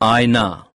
Aina.